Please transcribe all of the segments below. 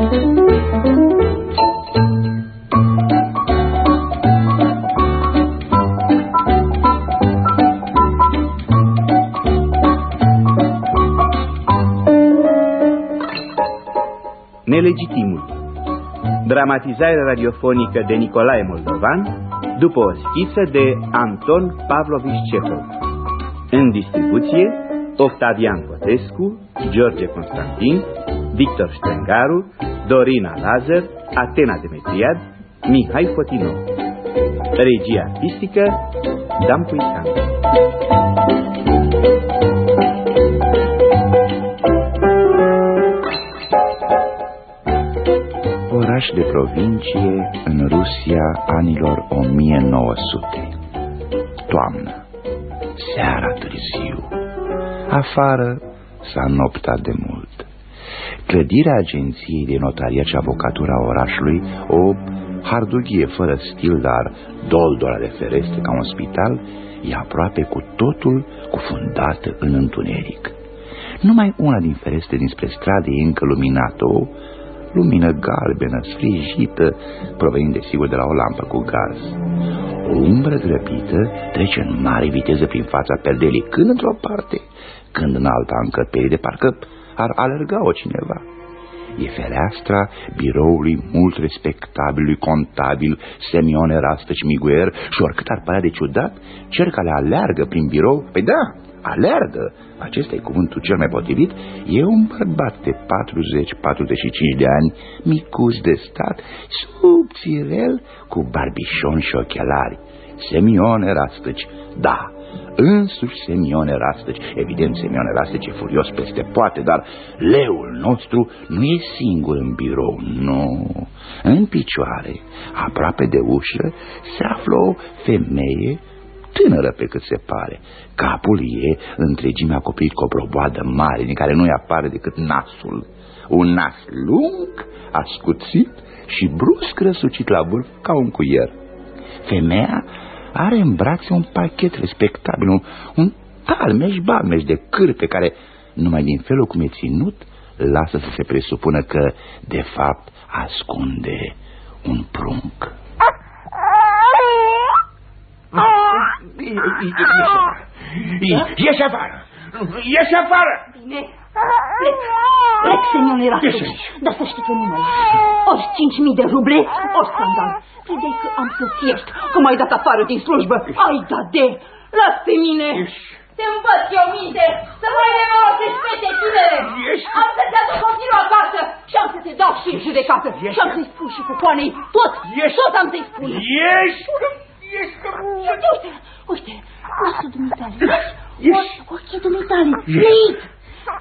Nelegitimul. Dramatizare radiofonică de Nicolae Moldovan după o schiță de Anton Pavlovich Cehov. În distribuție Octavian Potescu, George Constantin, Victor Strengaru, Dorina Lazar, Atena Demetriad, Mihai Fotinov Regia artistică Dan Puican oraș de provincie în Rusia anilor 1900. Toamnă, seara târziu, afară s-a noptat de mult. Clădirea agenției de notariat și avocatura orașului, o hardughie fără stil, dar doldora de ferestre ca un spital, e aproape cu totul cufundată în întuneric. Numai una din ferestre dinspre stradă e încă luminată, o lumină galbenă, sfrijită, provenind desigur de la o lampă cu gaz. O umbră grăbită trece în mare viteză prin fața perdelii, când într-o parte, când în alta încăpere, de parcă ar alerga-o cineva. E fereastra biroului mult respectabilului contabil Semione Rastăci Miguer și oricât ar părea de ciudat, cel care aleargă prin birou, păi da, aleargă, acesta e cuvântul cel mai potrivit, e un bărbat de 40-45 de ani, micus de stat, subțirel, cu barbișon și ochelari. Semione Rastăci, da, însuși Semione Rastăci. Evident, Semione Rastăci e furios peste poate, dar leul nostru nu e singur în birou, nu. În picioare, aproape de ușă, se află o femeie tânără pe cât se pare. Capul e întregime acoperit cu o proboadă mare, din care nu-i apare decât nasul. Un nas lung, ascuțit și brusc răsucit la vârf ca un cuier. Femeia are în brațe un pachet respectabil, un, un talmeș-balmeș de cârpe care, numai din felul cum e ținut, lasă să se presupună că, de fapt, ascunde un prunc. Ieși afară! Ieși afară! Bine, plec. Plec, senior Erasmus. Dar să știi că nu mai Ori cinci mii de ruble, ori scandal. Credeai că am să fiești, că m-ai dat afară din slujbă. Ai da de, las pe mine. Te învăț eu minte, să mai nemorosești fete tinere. Am să te aduc copilul acasă și am să te dau și în judecată. Și am să-i spun și cu coanei tot, tot am să-i spun. Ieși! Ieși că... Uite, uite, uite, nasul dumitale, vezi? Ochii dumitale, leit!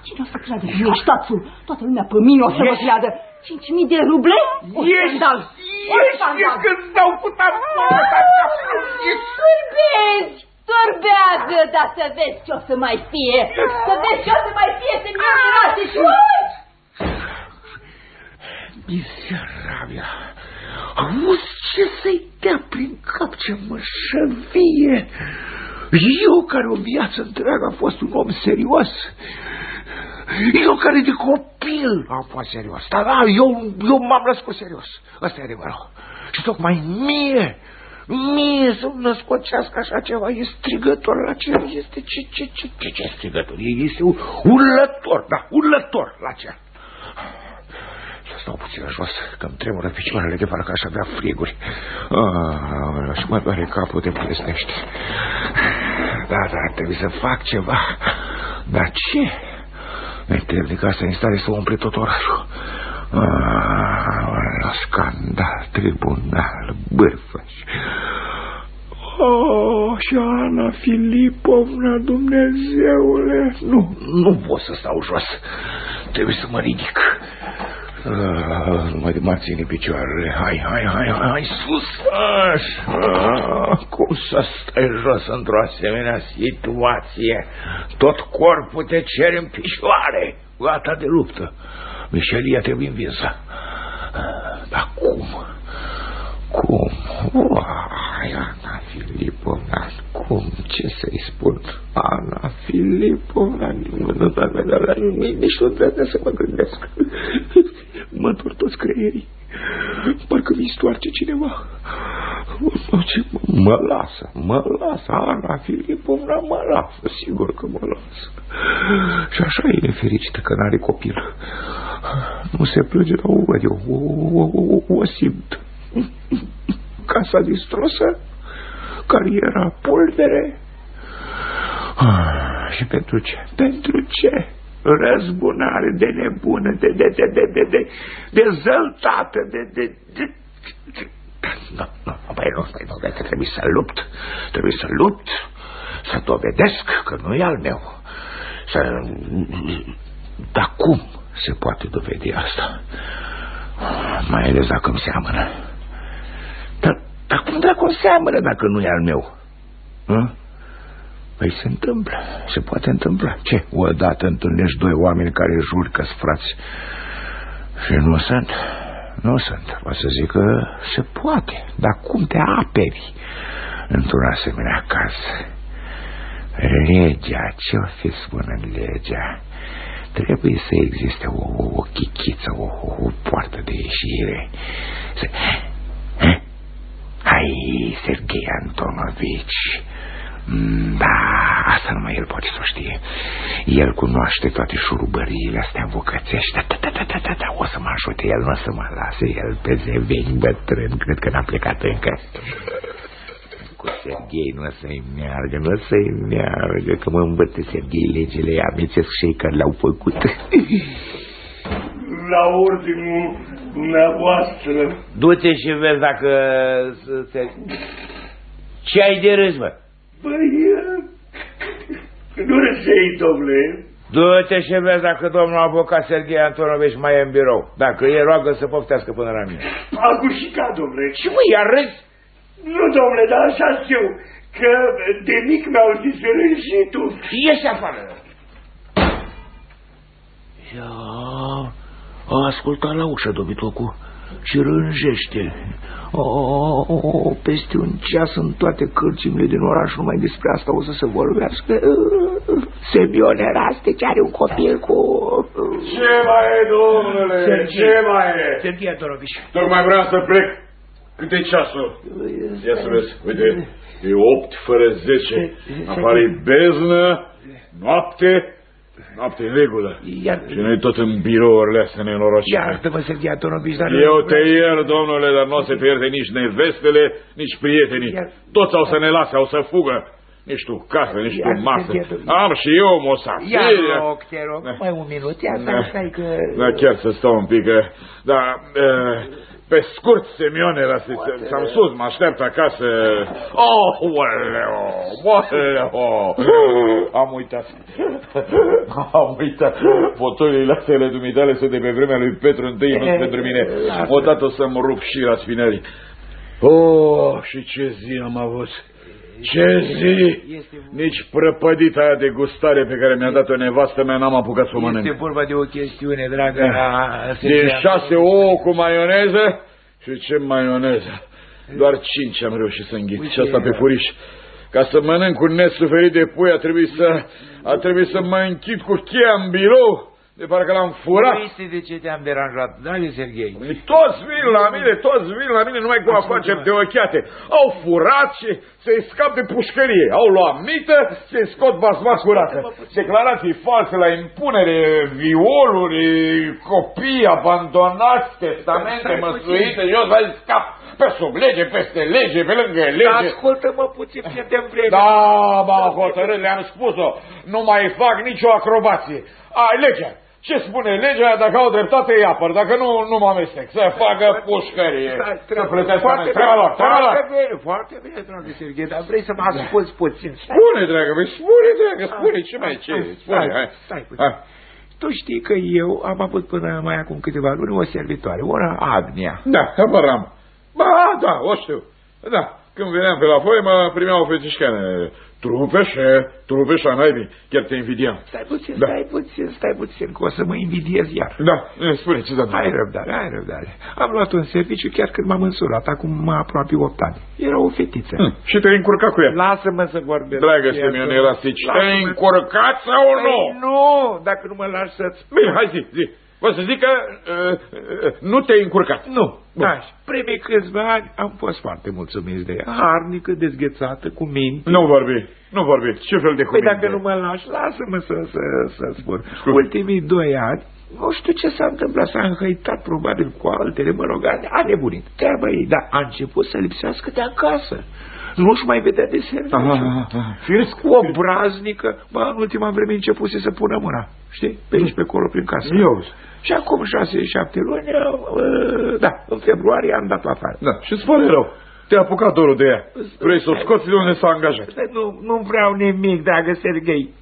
Cine o să creadă că ești tațul? Toată lumea pe mine o să mă creadă. Cinci mii de ruble? O scandal! Ieși, ieși că-ți dau cu tațul! Sârbezi! Sorbează, dar să vezi ce o să mai fie! Să vezi ce o să mai fie, să mi-e frate și... Miserabil! Auzi ce să-i dea prin cap, ce mășăvie! Eu care o viață întreagă am fost un om serios, eu care de copil am fost serios, dar da, eu, eu m-am născut serios, ăsta e adevărul. Și tocmai mie, mie să-mi născocească așa ceva, e strigător la cer, este ce, ce, ce, ce, ce strigător, este urlător, da, urlător la cer. Stau puțin jos, că-mi tremură picioarele de parcă aș avea friguri. Ah, și mă doare capul de plesnește. Da, da, trebuie să fac ceva. Dar ce? Mi-e de casa în stare să umple tot orașul. Ah, la scandal, tribunal, bârfăși. Oh, și Ana Filipovna, Dumnezeule, nu, nu pot să stau jos. Trebuie să mă ridic. Ah, nu mai de mai ține picioarele. Hai, hai, hai, hai, hai, sus! Ah, cum să stai jos într-o asemenea situație? Tot corpul te cere în picioare. Gata de luptă. Mișelia trebuie învinsă. Dar cum? Cum? Uah. Ai, Ana Filipovna, cum, ce să-i spun? Ana Filipovna, nici nu trebuie să mă gândesc. Mă întorc toți creierii. Parcă mi stoarce cineva. Mă lasă, mă lasă, Ana Filipovna mă lasă, sigur că mă lasă. Și așa e nefericită că n-are copil. Nu se plânge, dar o văd eu, o, o, o, o simt. Casa distrusă, cariera pulvere. Și pentru ce? Pentru ce? Răzbunare de nebună, de, de, de, de, de, de, de zăltată, de, de, de, de nu, nu, păi nu, păi nu, că trebuie să lupt, trebuie să lupt, să dovedesc că nu e al meu. Să... Dar cum se poate dovedi asta? Mai ales dacă îmi seamănă. Dar, dar cum dracu seamănă dacă nu e al meu? Hă? Păi se întâmplă, se poate întâmpla. Ce? Odată întâlnești doi oameni care jur că frați și nu sunt... Nu sunt. O să zic că se poate. Dar cum te aperi într-un asemenea caz? Legea, ce-o fi spune în legea? Trebuie să existe o, o, o chichiță, o, o, o poartă de ieșire. Să... Hai, Sergei Antonovici, Mm, da, asta numai el poate să știe. El cunoaște toate șurubăriile astea învocățești. Da, da, da, da, da, da, da, o să mă ajute, el nu o să mă lase, el pe zeveni bătrân, cred că n-a plecat încă. Cu Serghei nu o să-i meargă, nu o să-i meargă, că mă învăță Serghei legile, amețesc și care le-au făcut. La ordinul dumneavoastră. Du-te și vezi dacă... Se... Ce ai de râs, mă? Păi, nu răsei, domnule. Du-te și vezi dacă domnul avocat Serghei Antonovici mai e în birou. Dacă e, roagă să poftească până la mine. Agușica, domnule. Și mă, iar râzi? Nu, domnule, dar așa știu, că de mic mi-au zis și tu. Ieși afară. Ia, a ascultat la ușă, dobitocul, și rânjește. O, o, o, peste un ceas în toate cărțimile din oraș numai despre asta o să se vorbească. Semion Eraste ce are un copil cu... Ce mai e, domnule? Serghei. Ce mai e? Serghei Antorovici. Tocmai vreau să plec. Cât e ceasul? Ia să vezi, uite, e 8 fără 10. Afară e beznă, noapte, noapte în regulă. Iar... Și noi tot în birourile astea nenorocite. Iartă-mă, Serghei Antorovici, dar... Eu te iert, domnule, dar nu o să pierde nici nevestele, nici prietenii. Iar- Toți au să ne lase, au să fugă. Nici tu casă, nici tu Iar- masă. Iar- Am și eu o Ia mosafire. rog, te rog, Da. mai un minut, ia stai, stai că... Da, chiar să stau un pic. că- Da, eh, pe scurt, Semion era să s-am sus, mă așteaptă acasă. Oh, oleo, oleo. Am uitat. Am uitat. Fotoliile astea dumitale sunt de pe vremea lui Petru I, nu sunt pentru mine. Odată o să-mi rup și la spinării. Oh, și ce zi am avut. Ce zi! Nici prăpădita aia de gustare pe care mi-a dat-o nevastă mea n-am apucat să o mănânc. Este vorba de o chestiune, dragă. a- Din Serghei șase ouă cu maioneză și ce maioneză. Doar cinci am reușit să înghit Uite, și asta pe furiș. Ca să mănânc un nesuferit de pui a trebuit să, a trebuit să mă închid cu cheia în birou de parcă l-am furat. Nu este de ce te-am deranjat, dragă Serghei. Toți vin la mine, toți vin la mine numai cu afaceri de ochiate. Au furat și se-i scap de pușcărie. Au luat mită, se scot basma curată. Declarații false la impunere, violuri, copii abandonați, testamente măsuite, eu să scap pe sub lege, peste lege, pe lângă lege. Ascultă-mă puțin, pierdem vreme. Da, m-am hotărât, le-am spus-o. Nu mai fac nicio acrobație. Ai legea. Ce spune legea? Dacă au dreptate, îi apăr. Dacă nu, nu mă amestec. Să facă pușcărie. Să plătesc foarte, Treaba lor, treaba lor. foarte bine, foarte bine, dragă Serghei, dar vrei să mă asculți puțin. Stai, Spune, dragă, măi, spune, dragă, spune, ce mai ce? Spune, stai, hai. stai puțin. Hai. Tu știi că eu am avut până mai acum câteva luni o servitoare, una Agnia. Da, habar am. Ba, da, o știu. Da, Când veneam pe la foi, mă primeau fețișcane. Trupeșe, trupeșe, naibii, chiar te invidiam. Stai puțin, Da. stai puțin, stai puțin, că o să mă invidiez iar. Da, e, spune ce s-a Ai răbdare, ai răbdare. Am luat un serviciu chiar când m-am însurat, acum aproape 8 ani. Era o fetiță. Hm, Și te-ai încurcat cu ea. Lasă-mă să vorbesc. Dragă Iată. Simeon Elastici, te-ai Lasă-mă. încurcat sau nu? Păi nu, dacă nu mă lași să-ți... Bine, hai zi, zi. Vă să zic că uh, uh, nu te-ai încurcat. Nu, Bun. da, și primii câțiva ani am fost foarte mulțumiți de ea. Harnică, dezghețată, cu minte. Nu vorbi, nu vorbi. Ce fel de Păi cuvinte? dacă nu mă lași, lasă-mă să, să, să spun. Spune. Ultimii doi ani, nu știu ce s-a întâmplat, s-a înhăitat probabil cu altele, mă rog, a- a nebunit. Treaba ei, dar a început să lipsească de acasă. Nu-și mai vedea de serviciu. Aha, aha, aha. Firesc. O braznică, bă, în ultima vreme începuse să pună mâna, știi, pe aici, pe acolo, prin casă. Eu. Și acum șase, șapte luni, uh, da, în februarie am dat afară. Da, și îți pare rău. Te-a apucat dorul de ea. Vrei să o scoți de unde s-a angajat. Stai, Nu, nu vreau nimic, dragă Serghei.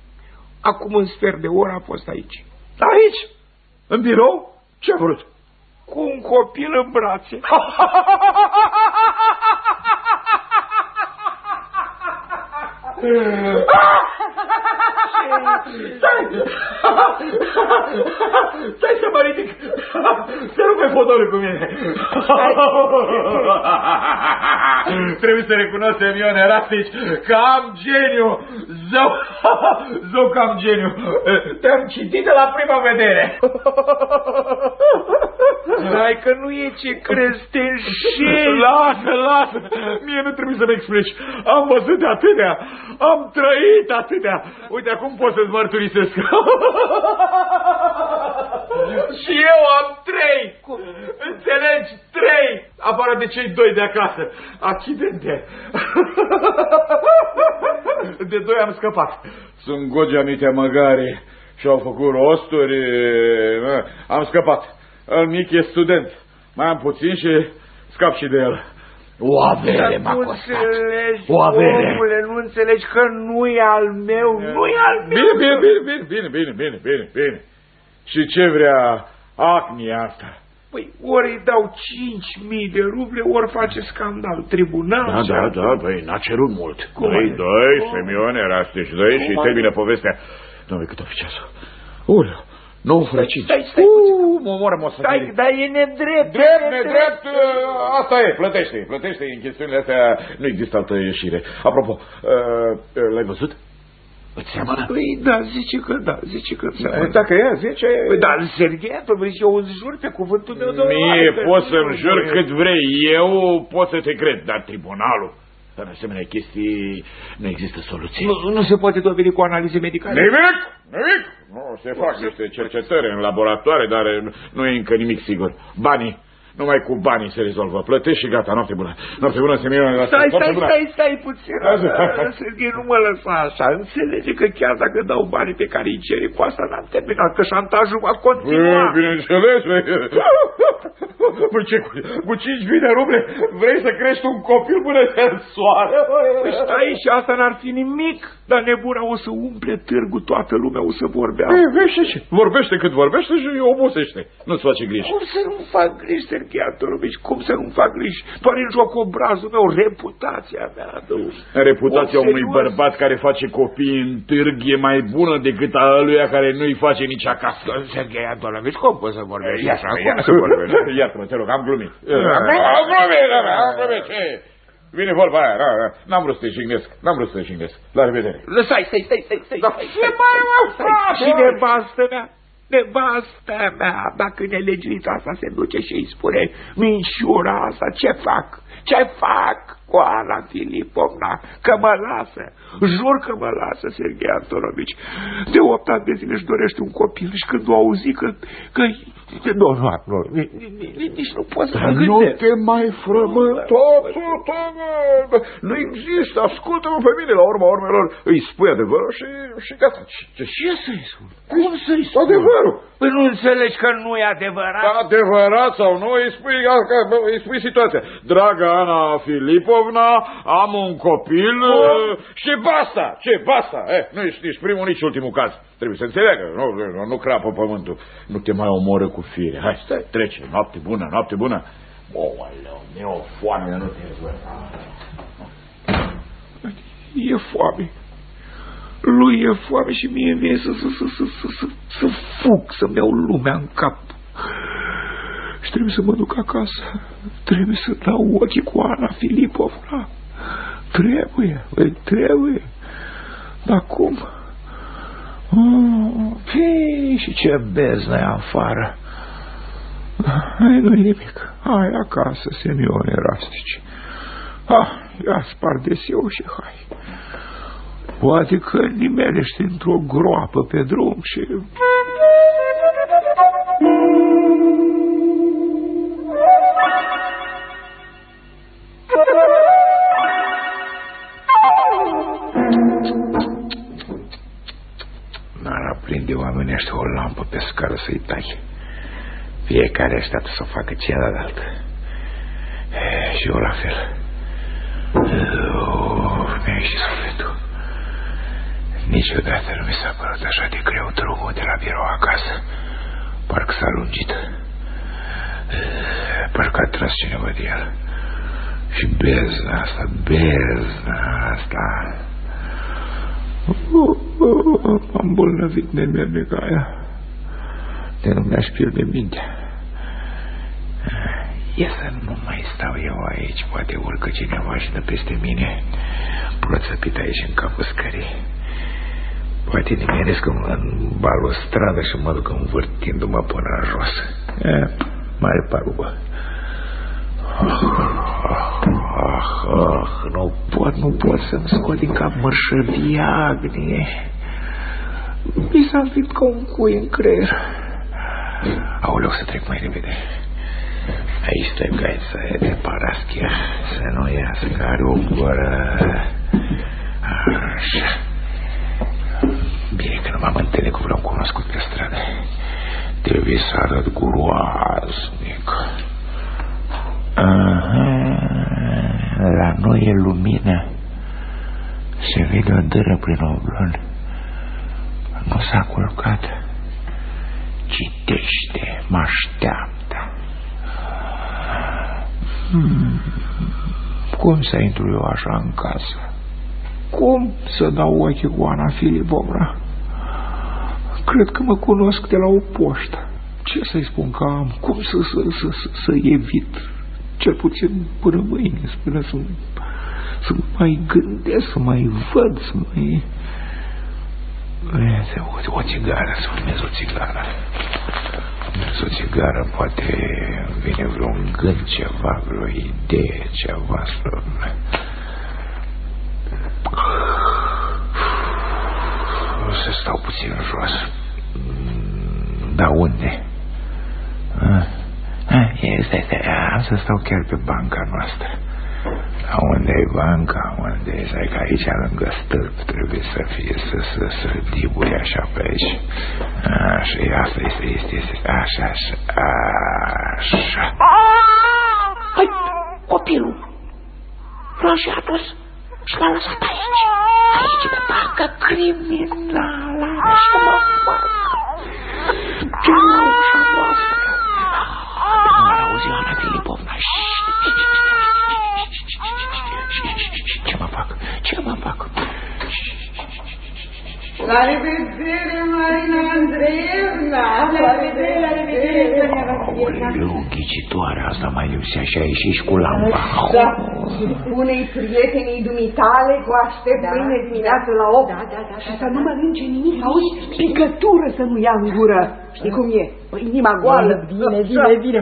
Acum un sfert de oră a fost aici. Aici? În birou? Ce a vrut? Cu un copil în brațe. Stai! Stai să mă ridic! Să nu mai pot o lumine! Trebuie să recunosc, Emion Erastici, că am geniu! Zău, zău că am geniu! Te-am citit de la prima vedere! Hai că nu e ce crezi, te înșeli. Lasă, lasă! Mie nu trebuie să-mi explici. Am văzut de atâtea, am trăit atâtea. Uite, acum pot să-ți mărturisesc. Și eu am trei. Înțelegi? Trei. Afară de cei doi de acasă accidente. De doi am scăpat. Sunt gogi amite măgare și au făcut rosturi. Am scăpat. El mic e student. Mai am puțin și scap și de el. O avere m-a costat. O avere. Omule, nu înțelegi că nu e al meu, nu e al meu. Bine, bine, bine, bine, bine, bine, bine, bine. Și ce vrea acnia asta? Păi ori îi dau 5.000 de ruble, ori face scandal. Tribunal. Da, ce- da, da, băi, n-a cerut mult. Cum Doi, adică? doi, Cum? Semion, Erastici, doi și Cum termină povestea. Domnule, cât oficează? Uleu, nouă fără cinci. Stai, stai Uuu, mă omoră, mă să Stai, dar e nedrept. Drept, e nedrept, uh, asta e, plătește, plătește, în chestiunile astea nu există altă ieșire. Apropo, uh, uh, l-ai văzut? Îți seamănă? Păi da, zice că da, zice că seamănă. Dacă e, zice... Păi da, Serghei, Antonovici, eu îți jur pe cuvântul meu, domnule. Mie că poți nu să-mi e jur voie. cât vrei, eu pot să te cred, dar tribunalul, în asemenea chestii, nu există soluție. Nu, nu se poate dovedi cu analize medicale. Nimic, nimic. Nu, se fac niște cercetări în laboratoare, dar nu e încă nimic sigur. Banii, numai cu banii se rezolvă. Plătești și gata, noapte bună. Noapte bună, Semioane. Stai, stai, stai, stai puțin. Da, da. Serghei, nu mă lăsa așa. Înțelege că chiar dacă dau banii pe care îi cere, cu asta n-am terminat, că șantajul va continua. Bine, Bineînțeles, băi. Păi ce, cu, cu 5.000 de ruble vrei să crești un copil până se soară? Păi stai și asta n-ar fi nimic, dar nebuna o să umple târgul, toată lumea o să vorbească. Păi, vezi ce? Vorbește cât vorbește și obosește. Nu-ți face griji. Cum să nu fac griji, Serghei Antonovici? Cum să nu fac griji? Doar în joc obrazul meu, reputația mea. Du. Reputația O, unui serios? bărbat care face copii în târg e mai bună decât a ăluia care nu-i face nici acasă. Serghei Antonovici, cum poți să vorbești așa? Cum Iartă-mă, să vorbești? iartă-mă, te rog, am glumit. Am am glumit, da, am glumit, ce? Vine vorba aia, da, da. N-am vrut să te jignesc, n-am vrut să te jignesc. La revedere. Lăsai, stai, stai, stai, stai. Dar stai, ce stai, mai mă stai. faci? Și nevastă mea, nevastă mea, dacă nelegiuita asta se duce și îi spune minciura asta, ce fac? Ce fac cu Ana Filipovna? Că mă lasă. Jur că mă lasă, Serghei Antonovici. De opt ani de zile își dorește un copil și când o auzi că... că nu, nu, nu, ni- ni- ni- nici nu pot să mă Dar nu gândesc. te mai frământa, tata, mă. Nu există, ascultă-mă pe mine, la urma urmelor, îi spui adevărul și, și gata. Ce, Ce să-i spun? Cum să-i spun? Adevărul. Păi nu înțelegi că nu e adevărat? Adevărat sau nu, îi spui, îi spui situația. Dragă Ana Filipovna, am un copil uh, și basta. Ce, basta? Eh, nu ești nici primul, nici ultimul caz. Trebuie să înțeleagă, nu, nu, nu crapă pământul. Nu te mai omoră cu fire. Hai, stai, trece, noapte bună, noapte bună. O, aleu, mi-e o foame, nu te văd. e foame. Lui e foame și mie vine să, să, să, să, să, să, să fug, să-mi iau lumea în cap. Și trebuie să mă duc acasă. Trebuie să dau ochii cu Ana Filipovna. Trebuie, băi, trebuie. Dar cum? Oh, pii, și ce beznă e afară. Hai, nu nimic. Hai acasă, semione rastici. Ah, ia spar de și hai. Poate că nimelește într-o groapă pe drum și... pe scară să-i tai. Fiecare așteaptă să facă cealaltă. Și eu la fel. mi-a ieșit sufletul. Niciodată nu mi s-a părut așa de greu drumul de la birou acasă. Parcă s-a lungit. Parcă a tras cineva de el. Și bezna asta, bezna asta... am bolnăvit nemernic aia. De nu mi-aș pierde mintea. Ia să nu mai stau eu aici, poate urcă cineva și dă peste mine, proțăpit aici în capul scării. Poate nimeresc în balustradă și mă duc învârtindu-mă până în jos. E, mare pagubă. Ah, ah, ah, nu pot, nu pot să-mi scot din cap mărșăviagnie. Mi s-a înfipt ca un cui în creier. Aoleu, să trec mai repede. Aici trebuie să e de paraschia, să nu iasă, că are o gură... Așa. Bine că nu m-am întâlnit cu vreun cunoscut pe stradă. Trebuie să arăt guroaznic. Aha, la noi e lumină. Se vede o dără prin oblon. Nu s-a culcat. Citește, mă așteaptă. Hmm. Cum să intru eu așa în casă? Cum să dau ochii cu Ana Filipovna? Cred că mă cunosc de la o poștă. Ce să-i spun că am? Cum să, să, să, să, să evit? Cel puțin până mâine, până să, să mai gândesc, să mai văd, să mai... O, o țigară, să fumez o țigară. Fumez o țigară, poate vine vreun gând, ceva, vreo idee, ceva să... O să stau puțin jos. Da unde? Este, este, am să stau chiar pe banca noastră. Unde e banca? Unde e? Să că aici, lângă stâlp, trebuie să fie, să, să, să dibui așa pe aici. Așa, asta este, este, este, așa, așa, așa. Hai, copilul! Rojatos și l-a lăsat aici. Aici, pe parcă criminală. Ce mă fac? Ce la ușa voastră? Nu l auzi Ana Filipovna. Ce La revedere, Marina Andreevna! La revedere, la revedere, Aoleu, ghicitoare, asta mai lipsea și a ieșit și cu lampa. Da, și spune-i prietenii dumitale cu aștept da, mâine dimineață la 8 da, da, da, și să nu mănânce nimic, auzi, picătură să nu ia în gură. Știi cum e? Păi inima goală. Bine, bine, bine.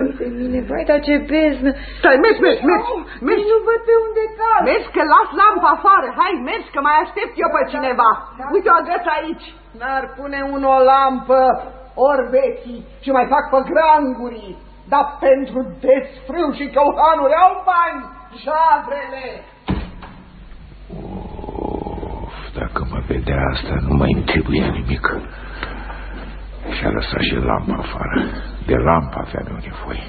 Ai de mine, vai, dar ce beznă. Stai, mergi, mergi, mergi, mergi. Nu văd pe unde cal. Mergi că las lampa afară, hai, mergi că mai aștept eu pe cineva. Uite o agăț aici. N-ar pune un o lampă, orbeții și mai fac pe grangurii. Dar pentru desfrâu și căuhanuri au bani, javrele. Of, dacă mă vedea asta, nu mai îmi trebuie nimic. Și-a lăsat și lampa afară. De lampa avea meu nevoie.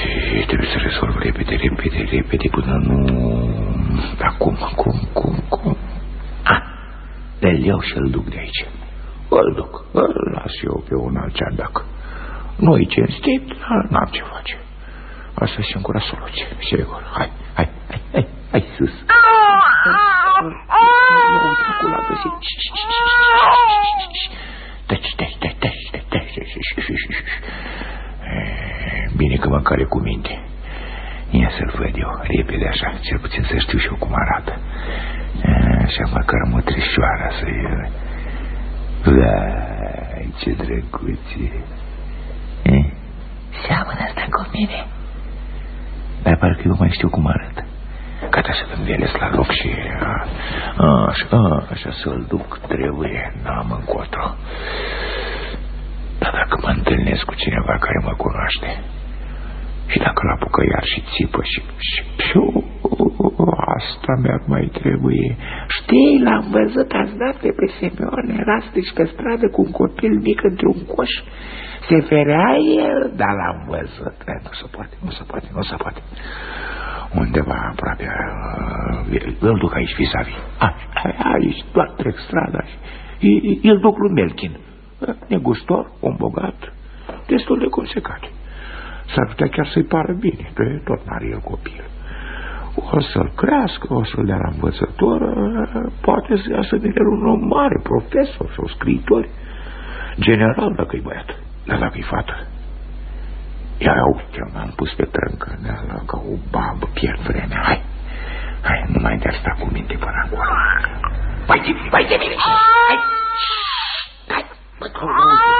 Și trebuie să rezolv repede, repede, repede, până nu... Acum, acum, cum, cum... Ah, îl iau și îl duc de aici. Îl duc, îl las eu pe un alt ceardac. Nu-i cinstit, dar n-am ce face. Asta e singura soluție, sigur. Hai, hai, hai, hai, hai sus. Ah! Uite, acolo a Bine că măcar e cu minte. Ia să-l văd eu, repede așa, cel puțin să știu și eu cum arată. Așa măcar mătrișoara să-i... Vai, ce drăguție. Seamănă asta cu mine. Dar parcă eu mai știu cum arată. Gata să învelesc la loc și... A, a, așa, așa să-l duc, trebuie, n-am încotro. Dar dacă mă întâlnesc cu cineva care mă cunoaște și dacă l apucă iar și țipă și... și, și asta mi-ar mai trebuie. Știi, l-am văzut azi noapte pe Semeon, era pe stradă cu un copil mic într-un coș. Se ferea el, dar l-am văzut. E, nu se poate, nu se poate, nu se poate. Undeva aproape, uh, îl duc aici vis-a-vis. Aici, doar trec strada. Îl duc lui Melchin. Negustor, om bogat, destul de consecat. S-ar putea chiar să-i pară bine, că tot n-are el copil. O să-l crească, o să-l dea la învățător, poate să iasă din el un om mare, profesor sau scriitor, general dacă e băiat, dar dacă e fată. Ia uite, m-am pus pe trâncăneală ca o babă, pierd vremea, hai, hai, nu mai de sta cu minte până acolo. Vai de mine, vai de mine, hai, hai, bă,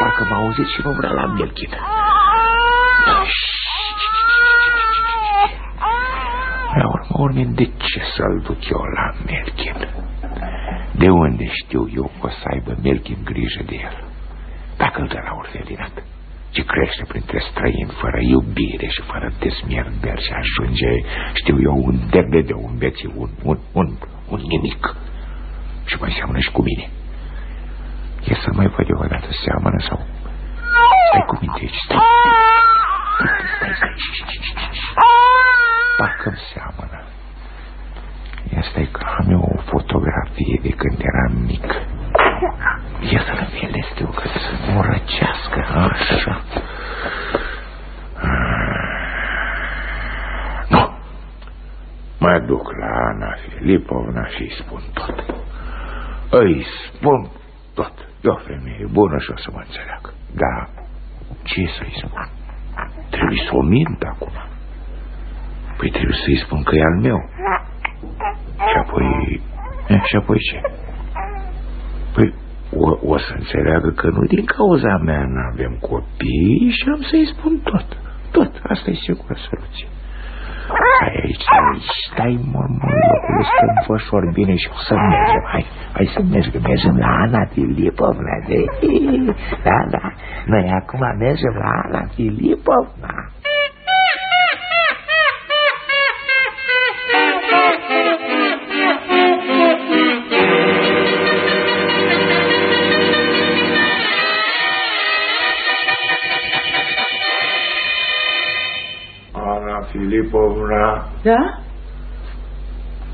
parcă m-a auzit și nu vrea la mielchită. La urmă urme, de ce să-l duc eu la Melchin? De unde știu eu că o să aibă Melchin grijă de el? Dacă îl dă la orfelinat, ce crește printre străini, fără iubire și fără desmierder și ajunge, știu eu, un derde de un beții, un, un, un, un nimic. Și mai seamănă și cu mine. E să mai văd eu o dată, seamănă sau... Stai cu minte aici, stai. Stai, stai, stai. Parcă-mi seamănă. Asta e că am eu o fotografie de când eram mic. Ia să-l învelesc eu, că să nu răcească, așa. Nu. Mă duc la Ana Filipovna și îi spun tot. Îi spun tot. E o femeie bună și o să mă înțeleagă. Dar ce să-i spun? Trebuie să o mint acum. Păi trebuie să-i spun că e al meu. Și apoi... E, și apoi ce? Păi o, o să înțeleagă că nu din cauza mea nu avem copii și am să-i spun tot. Tot. Asta e sigură soluție. Stai aici, stai aici, stai mormon locul ăsta înfășor bine și o să mergem. Hai, hai să mergem, mergem la Ana Filipovna. De... Da, da, noi acum mergem la Ana Filipovna. Filipovna. Da?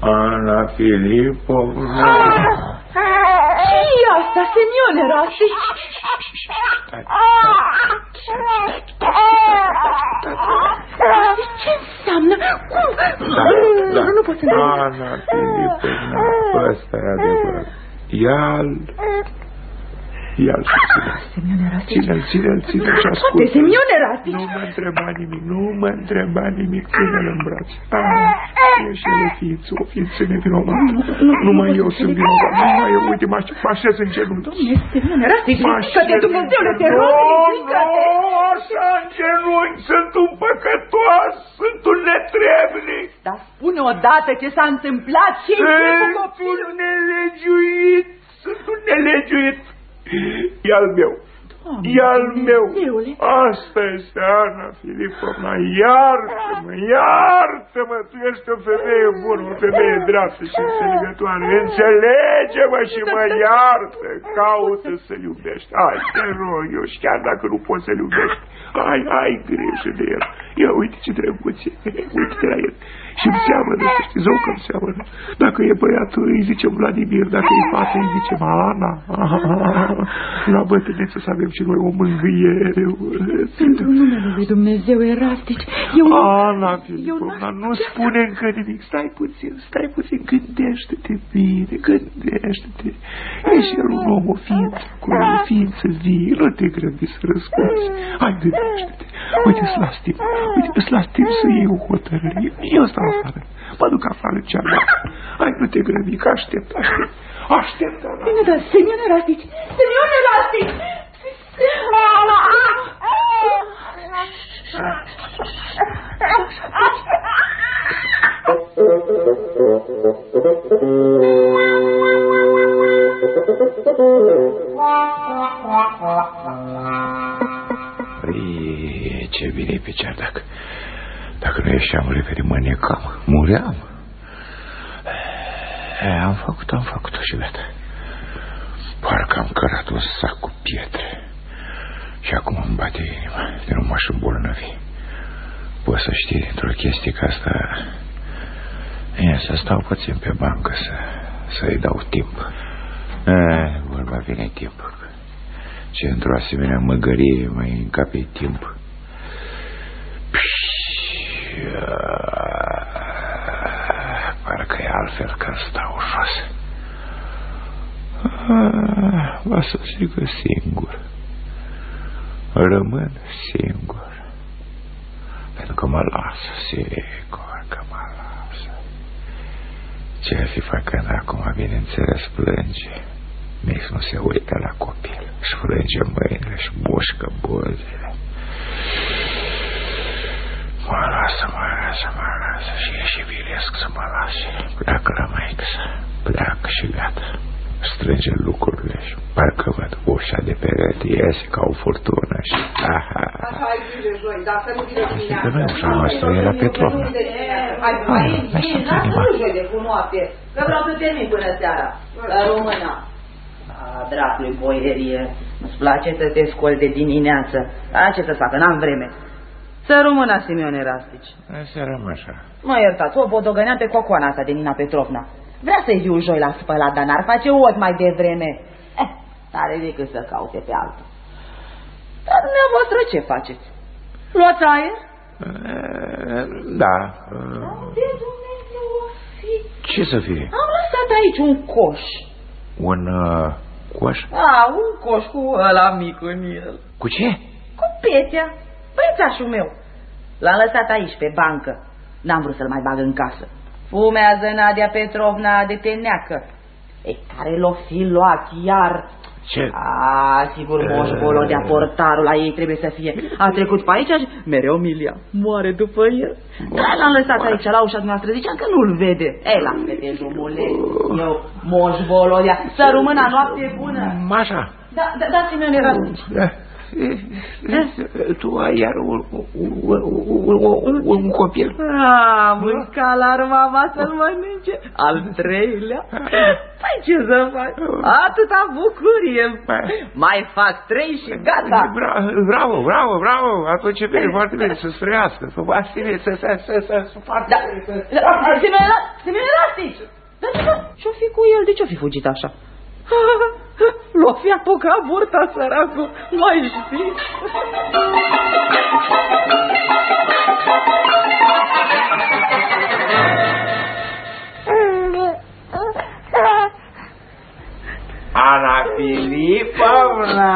Ana Filipovna. ce asta, Semione Rasi? Ce înseamnă? Cum? Da, da. Nu pot să Ana Filipovna, ăsta e adevărat. Ia-l ia-l și ține-l. Ține-l, ține-l, ține-l și ascultă. Poate, Semione Rasic. Nu mă întreba nimic, nu mă întreba nimic, ține-l în brațe. Ah, e și ele ființă, o ființă nevinovată. Numai eu sunt vinovat, numai eu, uite, mă așez în genunchi. Domne, Semione Rasic, că de Dumnezeule te rog, ridică-te. Nu, așa în genunchi, sunt un păcătos, sunt un netrebnic. Dar spune odată ce s-a întâmplat și cu copilul. Sunt un nelegiuit, sunt un nelegiuit. E meu. E al meu. Asta este Ana Filipovna. Iartă-mă, iartă-mă. Tu ești o femeie bună, o femeie dreaptă și înțelegătoare. Înțelege-mă și mă iartă. Caută să-l iubești. Hai, te rog eu și chiar dacă nu poți să-l iubești, ai, ai grijă de el. Ia uite ce drăguț e. Uite-te la el. Și îmi seamănă, să știți, zău că îmi seamănă. Dacă e băiat, îi zicem Vladimir, dacă e fată, îi zicem Ana. La bătrâneță să avem și voi o mângâiere. Pentru numele lui Dumnezeu, Erastici, eu nu... Ana Filipovna, nu spune încă nimic. Stai puțin, stai puțin, gândește-te bine, gândește-te. Ești el un om, o ființă, cu o ființă vie, nu te grăbi să răspunzi. Hai, gândește-te. Uite, îți las timp, uite, îți las timp să iei o hotărâre. Eu stau afară, mă duc afară cea Hai, nu te grăbi, că aștept, aștept. Aștept, Ana. Bine, dar, Semione Rastici, Semione Rastici! Păi, ce bine pe ceardac. Dacă nu ieșeam repede, mă necam, muream. E, am făcut, am făcut și gata. Parcă am cărat un sac cu. Și acum îmi bate inima de nu m-aș îmbolnăvi. Poți să știi dintr-o chestie că asta... E, să stau puțin pe bancă, să, să-i dau timp. E, vorba vine timp. Ce într-o asemenea măgărie mai încape timp. Parcă e altfel când stau jos. Va să sigă singur. Rămân singur. Pentru că mă lasă, sigur că mă lasă. Ce fi făcând acum, bineînțeles, plânge. Nici nu se uită la copil. Își frânge mâinile, își mușcă buzele. Mă lasă, mă lasă, mă lasă și e și vilesc să mă lase. Pleacă la maică pleacă și gata. Strânge lucrurile și parcă văd ușa de perete iese ca o furtună și... Aha. Așa ai grijă, Joi, dacă nu vine dimineața. Că nu ușa noastră era Petrovna. Hai, Hai, hai, lasă-te bine, lasă inima. nu joi de cu noapte, că vreau să termin până seara, la româna. A, dracului boierie, îți place să te scoli de dimineață. A, ce să facă, n-am vreme. Să rămână Simeone Rastici. Să rămân așa. Mă iertați, o bodogăneam pe cocoana asta de Nina Petrovna. Vrea să-i viu joi la spălat, dar n-ar face ori mai devreme. Eh, n-are decât să caute pe altul. Dar dumneavoastră ce faceți? Luați aer? Da. De Dumnezeu o fi. Ce să fie? Am lăsat aici un coș. Un uh, coș? A, un coș cu ăla mic în el. Cu ce? Cu Petea, băiețașul meu. L-am lăsat aici, pe bancă. N-am vrut să-l mai bag în casă. Fumează Nadia Petrovna de pe neacă. E, care l-o fi luat iar... Ce? A, sigur, moș Volodea, portarul la ei trebuie să fie. A trecut pe aici și mereu Milia moare după el. Da, l-am lăsat aici la ușa dumneavoastră, ziceam că nu-l vede. E, la fete, drumule, eu, moș Volodea, să rămână noapte bună. Mașa. Da, da, da, Simeon era Da. Tu ai iar un, un, un, un, un copil. A, mânca la mama să-l mănânce. Al treilea. Păi ce să fac? Atâta bucurie. Mai fac trei și gata. Bra- Bravo, bravo, bravo. Atunci vine foarte bine să străiască. Să faci bine, să să să să să facă. Da, da, Simeon Elastici. Dar ce ce-o fi cu el? De ce-o fi fugit așa? L-o fi apucat burta săracul, mai știi? Ana Filipovna!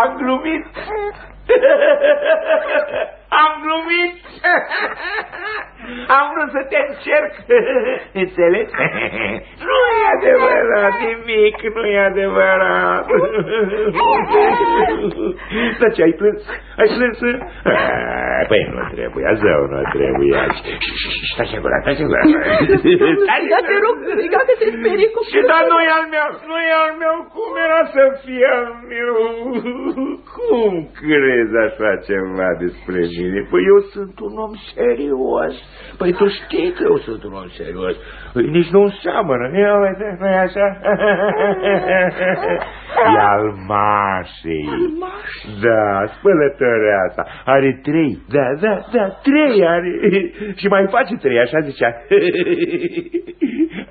Am glumit! Am glumit! Am vrut să te încerc! Înțelegi? Nu e adevărat, nimic nu e adevărat! Dar ce ai plâns? Ai plâns? Păi nu trebuia, zău, nu trebuia. Stai sigur, stai sigur. Da, te rog, striga că se sperie cu Și dar nu e al meu, nu e al meu, cum era să fie al meu? Cum crezi așa ceva despre mine? Păi eu sunt un om serios. Păi tu știi că eu sunt un om serios. Păi nici nu seamănă, ia uite, nu e așa? E al mașei. Da, spălătoarea asta. Are trei, da, da, da, trei are. Și mai face trei, așa zicea.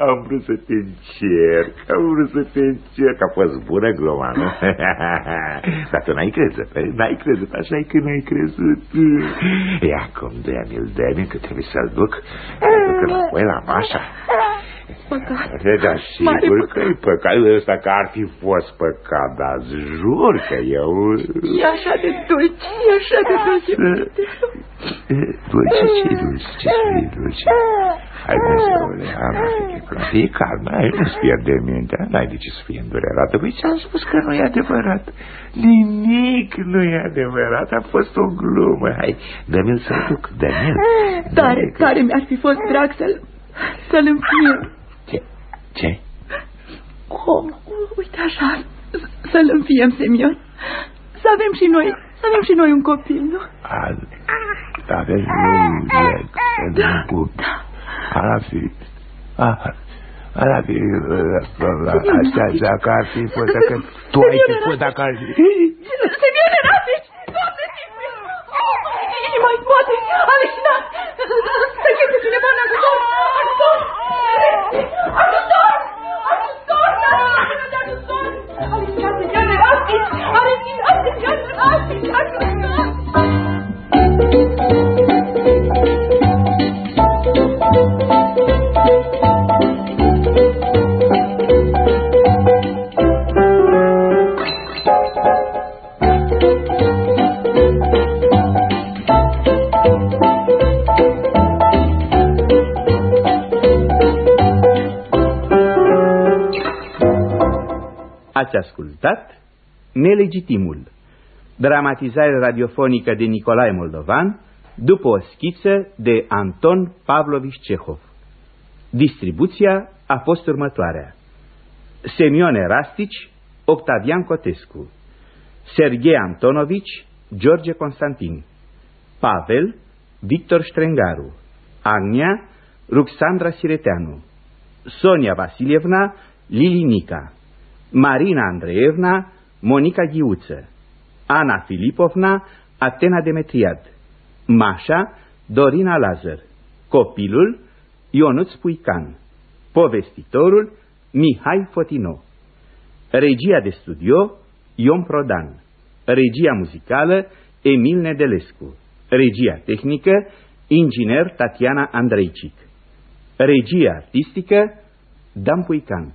Am vrut să te încerc, am vrut să te încerc. A fost bună gluma, nu? Dar tu n-ai crezut, n-ai crezut, așa e că n-ai crezut. E acum dă mi-l dă că trebuie să-l duc. Duc înapoi la mașa. Păcat. Da, sigur că e păcat ăsta, că ar fi fost păcat, dar jur că eu... E așa de dulce, e așa de dulce. Dulce, ce dulce, ce dulce. Hai, Dumnezeule, Ana, fie calmă, ai nu-ți pierde mintea, n-ai de ce să fie îndurerată. Păi ți-am spus că nu e adevărat. Nimic nu e adevărat, a fost o glumă. Hai, dă-mi-l să-l duc, dă-mi-l. Tare, tare mi-ar fi fost drag să-l să-l înfiem. Ce? Ce? Cum? Uite așa, să-l înfiem, Semion. Să avem și noi, să avem și noi un copil, nu? Dacă nu leg, da, da. Ar fi, ar fi, așa, dacă ar fi fost, dacă tu ai fi fost, dacă ar fi... Semion Ați ascultat Nelegitimul, dramatizare radiofonică de Nicolae Moldovan, după o schiță de Anton Pavlovici Cehov. Distribuția a fost următoarea. Semione Rastici, Octavian Cotescu, Serghei Antonovici, George Constantin, Pavel, Victor Strengaru, Agnia, Ruxandra Sireteanu, Sonia Vasilievna, Lilinica, Marina Andreevna, Monica Ghiuță, Ana Filipovna, Atena Demetriad, Mașa, Dorina Lazar, copilul, Ionuț Puican, povestitorul, Mihai Fotino, regia de studio, Ion Prodan, regia muzicală, Emil Nedelescu, regia tehnică, inginer Tatiana Andreicic, regia artistică, Dan Puican.